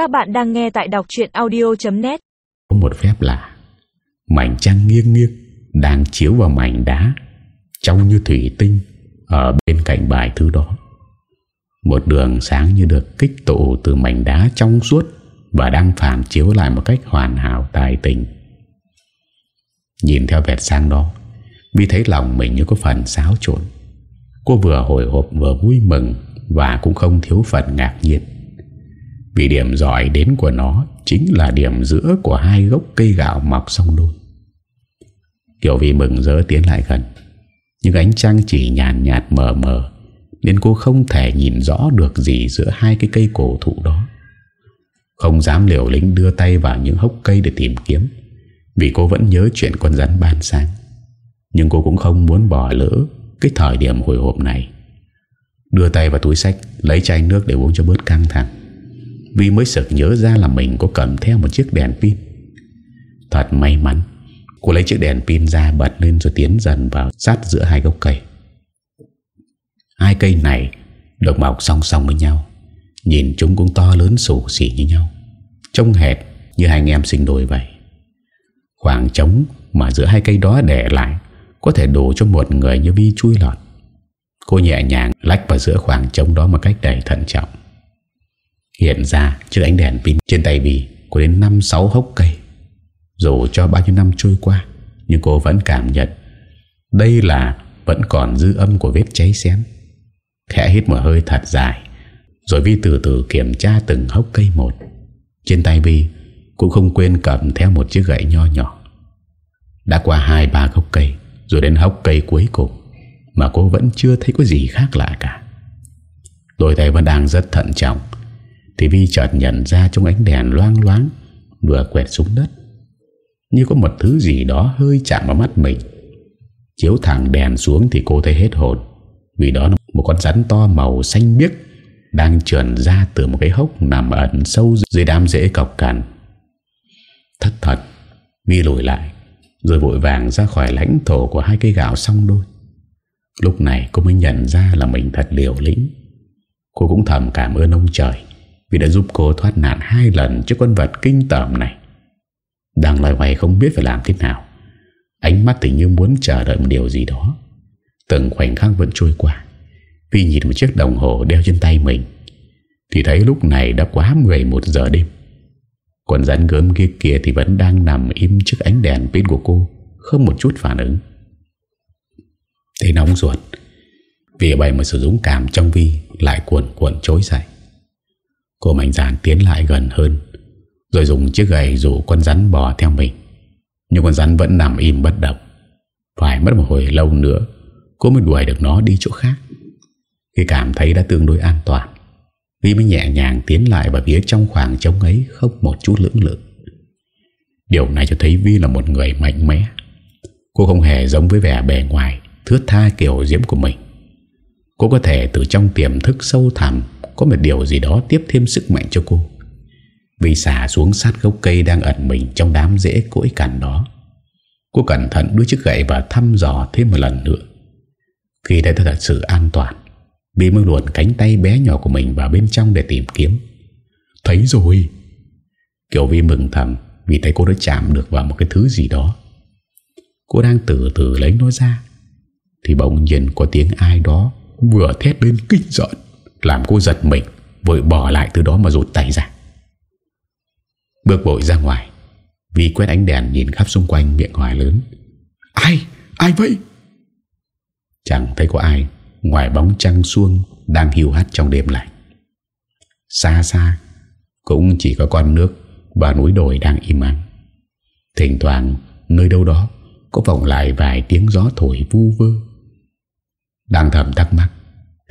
Các bạn đang nghe tại đọc chuyện audio.net Có một phép lạ. Mảnh trăng nghiêng nghiêng Đang chiếu vào mảnh đá, Trông như thủy tinh Ở bên cạnh bài thứ đó. Một đường sáng như được kích tụ Từ mảnh đá trong suốt Và đang phản chiếu lại một cách hoàn hảo tài tình. Nhìn theo vẹt sang đó Vi thấy lòng mình như có phần xáo trộn. Cô vừa hồi hộp vừa vui mừng Và cũng không thiếu phần ngạc nhiên. Vì điểm giỏi đến của nó Chính là điểm giữa của hai gốc cây gạo mọc song đôi. Kiều Vi mừng rỡ tiến lại gần Nhưng ánh trăng chỉ nhàn nhạt, nhạt mờ mờ Nên cô không thể nhìn rõ được gì giữa hai cái cây cổ thụ đó. Không dám liều lĩnh đưa tay vào những hốc cây để tìm kiếm Vì cô vẫn nhớ chuyện con rắn ban sáng. Nhưng cô cũng không muốn bỏ lỡ Cái thời điểm hồi hộp này. Đưa tay vào túi sách Lấy chai nước để uống cho bớt căng thẳng vi mới sực nhớ ra là mình có cầm theo một chiếc đèn pin. Thật may mắn, Cô lấy chiếc đèn pin ra bật lên rồi tiến dần vào sát giữa hai gốc cây. Hai cây này được mọc song song với nhau, Nhìn chúng cũng to lớn sủ xỉ như nhau, Trông hệt như hai anh em sinh đôi vậy. Khoảng trống mà giữa hai cây đó để lại Có thể đủ cho một người như Vi chui lọt. Cô nhẹ nhàng lách vào giữa khoảng trống đó một cách đầy thận trọng. Hiện ra trước ánh đèn pin trên tay Bì Có đến 5-6 hốc cây. Dù cho bao nhiêu năm trôi qua, Nhưng cô vẫn cảm nhận Đây là vẫn còn dư âm của vết cháy xém. Khẽ hít một hơi thật dài, Rồi Vi từ từ kiểm tra từng hốc cây một. Trên tay Vi Cũng không quên cầm theo một chiếc gậy nho nhỏ. Đã qua hai, ba hốc cây, Rồi đến hốc cây cuối cùng, Mà cô vẫn chưa thấy có gì khác lạ cả. Đôi tay vẫn đang rất thận trọng thì Vi chợt nhận ra trong ánh đèn loang loáng, Vừa quẹt xuống đất, Như có một thứ gì đó hơi chạm vào mắt mình. Chiếu thẳng đèn xuống thì cô thấy hết hồn, Vì đó là một con rắn to màu xanh biếc Đang trườn ra từ một cái hốc Nằm ẩn sâu dưới đám rễ cọc cằn. Thất thật, Vi lùi lại, Rồi vội vàng ra khỏi lãnh thổ Của hai cây gạo xong đôi. Lúc này cô mới nhận ra là mình thật liều lĩnh. Cô cũng thầm cảm ơn ông trời. Vì đã giúp cô thoát nạn hai lần Trước con vật kinh tởm này. Đang loay hoay không biết phải làm thế nào. Ánh mắt tình như muốn chờ đợi một điều gì đó. Từng khoảnh khắc vẫn trôi qua. Vì nhìn một chiếc đồng hồ đeo trên tay mình. Thì thấy lúc này đã quá 11 giờ đêm. Còn rắn gớm kia kia thì vẫn đang nằm im trước ánh đèn pin của cô, Không một chút phản ứng. Thấy nóng ruột, Vì vậy mà sự dũng cảm trong Vi Lại cuộn cuộn trối dậy. Cô mạnh dạn tiến lại gần hơn, Rồi dùng chiếc gậy rủ con rắn bò theo mình. Nhưng con rắn vẫn nằm im bất động. Phải mất một hồi lâu nữa, Cô mới đuổi được nó đi chỗ khác. Khi cảm thấy đã tương đối an toàn Vi mới nhẹ nhàng tiến lại Và phía trong khoảng trống ấy Không một chút lưỡng lự. Điều này cho thấy Vi là một người mạnh mẽ. Cô không hề giống với vẻ bề ngoài Thước tha kiểu diễm của mình. Cô có thể từ trong tiềm thức sâu thẳm Có một điều gì đó tiếp thêm sức mạnh cho cô. Vi xả xuống sát gốc cây Đang ẩn mình trong đám rễ cỗi cằn đó. Cô cẩn thận đưa chiếc gậy Và thăm dò thêm một lần nữa. Khi thấy thật sự an toàn Bí mới luồn cánh tay bé nhỏ của mình vào bên trong để tìm kiếm. Thấy rồi. Kiều Vi mừng thầm Vì thấy cô đã chạm được vào một cái thứ gì đó. Cô đang từ từ lấy nó ra Thì bỗng nhiên có tiếng ai đó Vừa thét lên kinh giận Làm cô giật mình, Vội bỏ lại từ đó mà rụt tay ra. Bước bội ra ngoài Vi quét ánh đèn nhìn khắp xung quanh miệng hỏi lớn. Ai? Ai vậy? Chẳng thấy có ai, Ngoài bóng trăng xuông Đang hiu hắt trong đêm lạnh Xa xa, Cũng chỉ có con nước Và núi đồi đang im ắng. Thỉnh thoảng, nơi đâu đó Có vọng lại vài tiếng gió thổi vu vơ. Đang thầm thắc mắc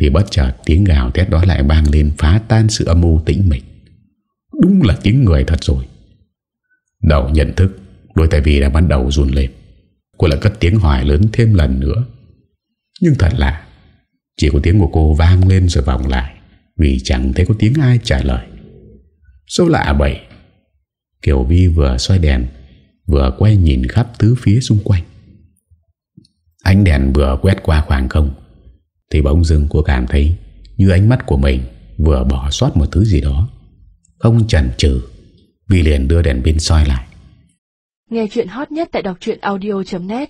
Thì bất chợt tiếng gào thét đó lại vang lên Phá tan sự âm u tĩnh mịch. Đúng là tiếng người thật rồi. Đầu nhận thức Đôi tay vì đã bắt đầu run lên. Cô lại cất tiếng hỏi lớn thêm lần nữa. Nhưng thật lạ, chỉ có tiếng của cô vang lên rồi vòng lại Vì chẳng thấy có tiếng ai trả lời. Số lạ bậy, Kiều Vi vừa xoay đèn Vừa quay nhìn khắp tứ phía xung quanh. Ánh đèn vừa quét qua khoảng không thì bỗng dưng cô cảm thấy Như ánh mắt của mình vừa bỏ sót một thứ gì đó. Không chần chừ Vì liền đưa đèn pin soi lại. Nghe chuyện hot nhất tại đọc audio.net